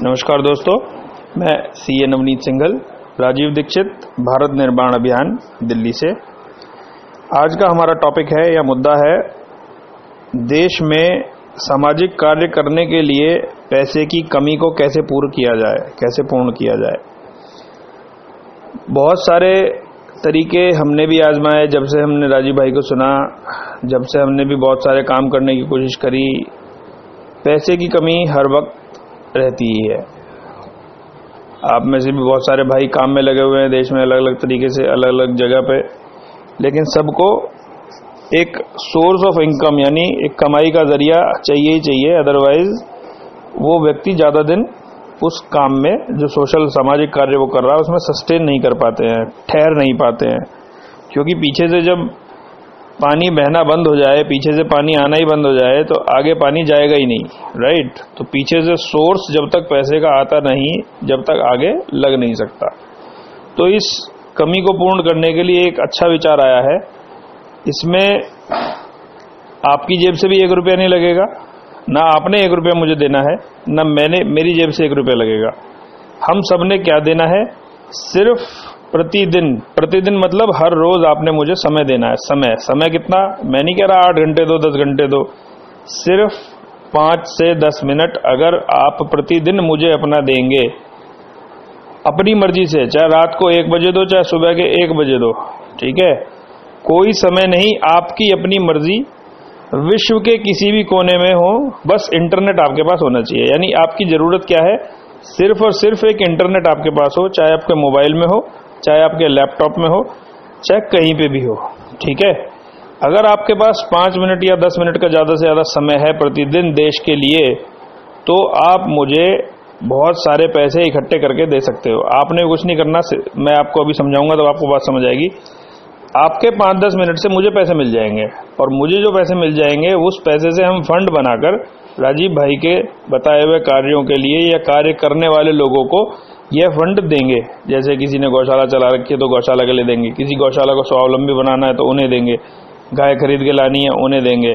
नमस्कार दोस्तों, मैं सी ए नवनीत सिंघल, राजीव दीक्षित, भारत निर्माण अभियान, दिल्ली से। आज का हमारा टॉपिक है, या मुद्दा है, देश में सामाजिक कार्य करने के लिए पैसे की कमी को कैसे पूर्ण किया जाए, कैसे पूर्ण किया जाए। बहुत सारे तरीके हमने भी आजमाए, जब से हमने राजीव भाई को सुना, जब से हमने भी बहुत सारे काम करने की कोशिश करी। पैसे की कमी हर वक्त रहती ही है। आप में से भी बहुत सारे भाई काम में लगे हुए हैं, देश में अलग अलग तरीके से अलग अलग जगह पे। लेकिन सबको एक सोर्स ऑफ़ इनकम यानी एक कमाई का ज़रिया चाहिए ही चाहिए। अदरवाइज़ वो व्यक्ति ज़्यादा दिन उस काम में, जो सोशल सामाजिक कार्य वो कर रहा है, उसमें सस्टेन नहीं कर पाते हैं, ठहर नहीं पाते हैं। क्योंकि पीछे से जब पानी बहना बंद हो जाए, पीछे से पानी आना ही बंद हो जाए तो आगे पानी जाएगा ही नहीं राइट तो पीछे से सोर्स जब तक पैसे का आता नहीं, जब तक आगे लग नहीं सकता। तो इस कमी को पूर्ण करने के लिए एक अच्छा विचार आया है। इसमें आपकी जेब से भी एक रुपया नहीं लगेगा, ना आपने एक रुपया मुझे देना है, ना मैंने, मेरी जेब से एक रुपया लगेगा। हम सबने क्या देना है? सिर्फ़ प्रतिदिन प्रतिदिन मतलब हर रोज आपने मुझे समय देना है, समय। समय कितना? मैं नहीं कह रहा आठ घंटे दो, दस घंटे दो। सिर्फ़ पाँच से दस मिनट अगर आप प्रतिदिन मुझे अपना देंगे, अपनी मर्ज़ी से, चाहे रात को एक बजे दो, चाहे सुबह के एक बजे दो, ठीक है? कोई समय नहीं, आपकी अपनी मर्ज़ी। विश्व के किसी भी कोने में हो, बस इंटरनेट आपके पास होना चाहिए। यानी आपकी ज़रूरत क्या है? सिर्फ़ और सिर्फ़ एक इंटरनेट आपके पास हो, चाहे आपके मोबाइल में हो चाहे आपके लैपटॉप में हो, चाहे कहीं पे भी हो, ठीक है? अगर आपके पास पाँच मिनट या दस मिनट का ज़्यादा से ज़्यादा समय है प्रतिदिन देश के लिए तो आप मुझे बहुत सारे पैसे इकट्ठे करके दे सकते हो। आपने कुछ नहीं करना मैं आपको अभी समझाऊँगा तो आपको बात समझ आएगी। आपके पाँच दस मिनट से मुझे पैसे मिल जाएँगे, और मुझे जो पैसे मिल जाएँगे, उस पैसे से हम फंड बनाकर राजीव भाई के बताए हुए कार्यों के लिए या कार्य करने वाले लोगों को यह फंड देंगे। जैसे किसी ने गौशाला चला रखी है तो गौशाला के लिए देंगे। किसी गौशाला को स्वावलंबी बनाना है तो उन्हें देंगे। गाय खरीद के लानी है, उन्हें देंगे।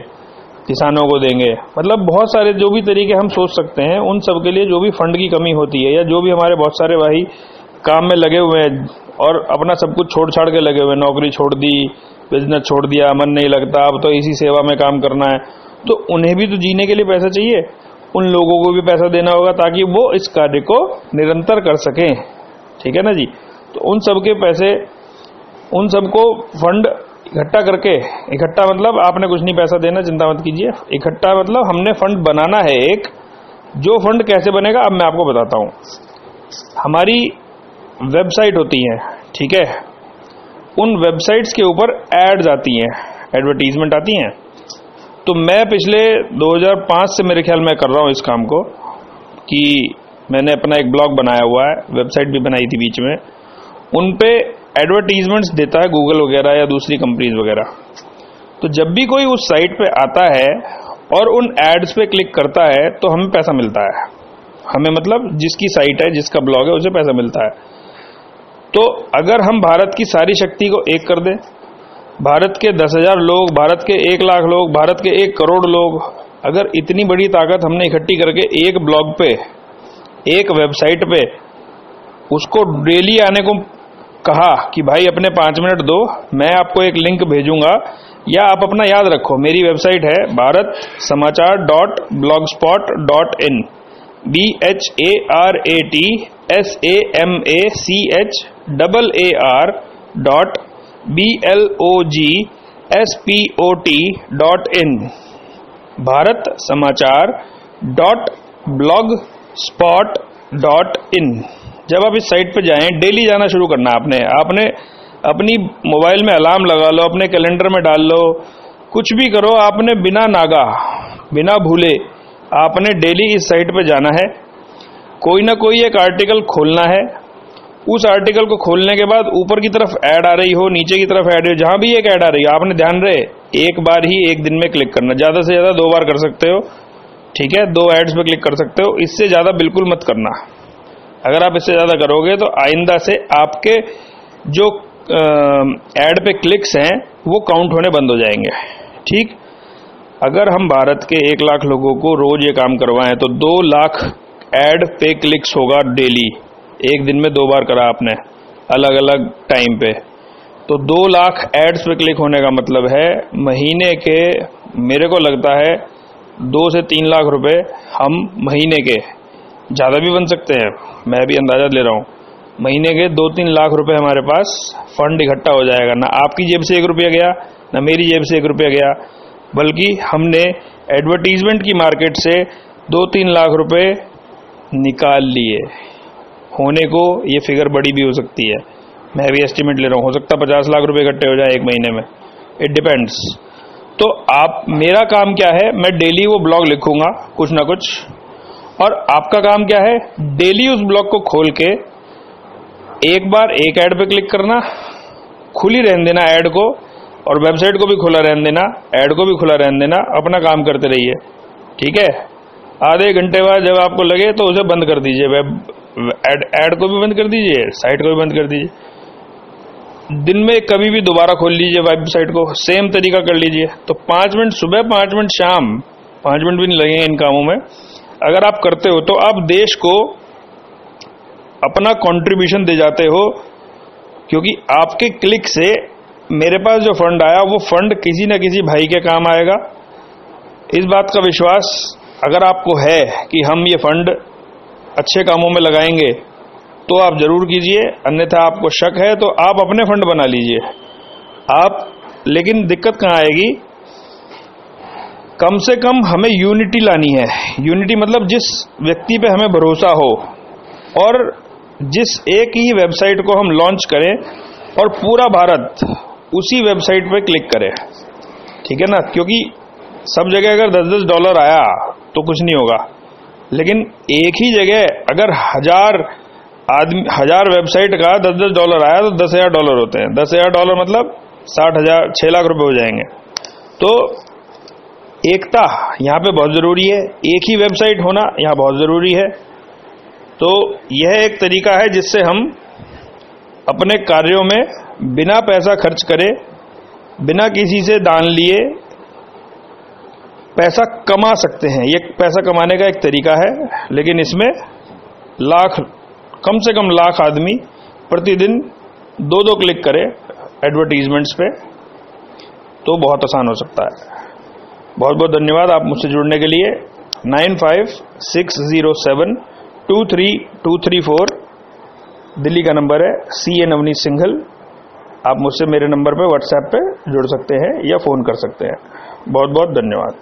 किसानों को देंगे। मतलब बहुत सारे जो भी तरीके हम सोच सकते हैं, उन सब के लिए जो भी फंड की कमी होती है या जो भी हमारे बहुत सारे भाई काम में लगे हुए हैं और अपना सब कुछ छोड़ छाड़ के लगे हुए नौकरी छोड़ दी बिज़नेस छोड़ दिया, मन नहीं लगता, अब तो इसी सेवा में काम करना है। तो उन्हें भी तो जीने के लिए पैसा चाहिए। उन लोगों को भी पैसा देना होगा ताकि वो इस कार्य को निरंतर कर सकें। ठीक है ना जी? तो उन सबके पैसे, उन सबको फंड इकट्ठा करके, इकट्ठा मतलब आपने कुछ नहीं पैसा देना, चिंता मत कीजिए। इकट्ठा मतलब हमने फंड बनाना है एक। जो फंड कैसे बनेगा, अब मैं आपको बताता हूँ। हमारी वेबसाइट होती है, ठीक है? उन वेबसाइट्स के ऊपर एड्स आती हैं, एडवर्टीजमेंट आती हैं। तो मैं पिछले 2005 से मेरे ख्याल में कर रहा हूँ इस काम को, कि मैंने अपना एक ब्लॉग बनाया हुआ है, वेबसाइट भी बनाई थी बीच में। उन पे एडवर्टीजमेंट्स देता है गूगल वगैरह या दूसरी कंपनीज़ वगैरह। तो जब भी कोई उस साइट पे आता है और उन एड्स पे क्लिक करता है तो हमें पैसा मिलता है। हमें मतलब जिसकी साइट है, जिसका ब्लॉग है, उसे पैसा मिलता है। तो अगर हम भारत की सारी शक्ति को एक कर दें भारत के दस हज़ार लोग, भारत के एक लाख लोग, भारत के एक करोड़ लोग, अगर इतनी बड़ी ताकत हमने इकट्ठी करके एक ब्लॉग पे, एक वेबसाइट पे, उसको डेली आने को कहा कि भाई अपने पाँच मिनट दो, मैं आपको एक लिंक भेजूँगा, या आप अपना याद रखो, मेरी वेबसाइट है Bharat Samachar dot blog spot dot in B H A R A T S A M A C H double A R dot B L O G S P O T dot in Bharat Samachar dot blog spot dot in जब आप इस site पर जाएँ daily जाना शुरू करना आपने। आपने अपनी मोबाइल में अलार्म लगा लो, अपने कैलेंडर में डाल लो। कुछ भी करो, आपने बिना नागा, बिना भूले आपने डेली इस साइट पर जाना है। कोई ना कोई एक आर्टिकल खोलना है। उस आर्टिकल को खोलने के बाद ऊपर की तरफ़ ऐड आ रही हो, नीचे की तरफ़ ऐड हो, जहाँ भी एक ऐड आ रही हो, आपने ध्यान रहे, एक बार ही एक दिन में क्लिक करना। ज़्यादा से ज़्यादा दो बार कर सकते हो, ठीक है? दो एड्स पे क्लिक कर सकते हो। इससे ज़्यादा बिल्कुल मत करना। अगर आप इससे ज़्यादा करोगे तो आइंदा से आपके जो एड पे क्लिक्स हैं, वो काउंट होने बंद हो जाएँगे। ठीक? अगर हम भारत के एक लाख लोगों को रोज ये काम करवाएँ तो दो लाख एड पे क्लिक्स होगा डेली एक दिन में दो बार करा आपने अलग अलग टाइम पे। तो दो लाख एड्स पे क्लिक होने का मतलब है, महीने के, मेरे को लगता है, दो से तीन लाख रुपए हम महीने के, ज़्यादा भी बन सकते हैं, मैं भी अंदाज़ा ले रहा हूँ। महीने के दो तीन लाख रुपए हमारे पास फंड इकट्ठा हो जाएगा, ना आपकी जेब से एक रुपया गया, ना मेरी जेब से एक रुपया गया, बल्कि हमने एडवर्टीजमेंट की मार्केट से दो तीन लाख रुपए निकाल लिए। होने को ये फिगर बड़ी भी हो सकती है। मैं भी एस्टिमेट ले रहा हूँ। हो सकता है पचास लाख रुपए इकट्ठे हो जाए एक महीने में। इट डिपेंड्स तो आप, मेरा काम क्या है? मैं डेली वो ब्लॉग लिखूँगा, कुछ ना कुछ। और आपका काम क्या है? डेली उस ब्लॉग को खोल के एक बार एक ऐड पे क्लिक करना, खुली रहने देना ऐड को, और वेबसाइट को भी खुला रहने देना ऐड को भी खुला रहने देना, अपना काम करते रहिए। ठीक है? आधे घंटे बाद जब आपको लगे तो उसे बंद कर दीजिए। वेब ऐड ऐड को भी बंद कर दीजिए साइट को भी बंद कर दीजिए। दिन में कभी भी दोबारा खोल लीजिए वेबसाइट को सेम तरीका कर लीजिए। तो पाँच मिनट, सुबह पाँच मिनट, शाम पाँच मिनट भी नहीं लगेंगे इन कामों में। अगर आप करते हो तो आप देश को अपना कंट्रीब्यूशन दे जाते हो, क्योंकि आपके क्लिक से मेरे पास जो फंड आया, वो फंड किसी न किसी भाई के काम आएगा। इस बात का विश्वास अगर आपको है कि हम ये फंड अच्छे कामों में लगाएँगे तो आप ज़रूर कीजिए। अन्यथा आपको शक है तो आप अपने फंड बना लीजिए। आप, लेकिन दिक्कत कहाँ आएगी? कम से कम हमें यूनिटी लानी है। यूनिटी मतलब जिस व्यक्ति पे हमें भरोसा हो, और जिस एक ही वेबसाइट को हम लॉन्च करें, और पूरा भारत उसी वेबसाइट पे क्लिक करे। ठीक है ना? क्योंकि सब जगह अगर दस दस डॉलर आया तो कुछ नहीं होगा। लेकिन एक ही जगह अगर हज़ार आदमी, हज़ार वेबसाइट का दस दस डॉलर आया तो दस हज़ार डॉलर होते हैं। दस हज़ार डॉलर मतलब साठ हज़ार, छह लाख रुपए हो जाएँगे। तो एकता यहाँ पे बहुत ज़रूरी है। एक ही वेबसाइट होना यहाँ बहुत ज़रूरी है। तो यह एक तरीका है जिससे हम अपने कार्यों में बिना पैसा खर्च करे, बिना किसी से दान लिए पैसा कमा सकते हैं। ये पैसा कमाने का एक तरीका है, लेकिन इसमें लाख, कम से कम लाख आदमी प्रतिदिन दो दो क्लिक करे एडवर्टीजमेंट्स पे तो बहुत आसान हो सकता है। बहुत बहुत धन्यवाद आप मुझसे जुड़ने के लिए। Nine five six zero seven two three two three four, Delhi का नंबर है, सी ए नवनीत सिंघल। आप मुझसे मेरे नंबर पे, व्हाट्सएप पे जुड़ सकते हैं या फ़ोन कर सकते हैं। बहुत बहुत धन्यवाद।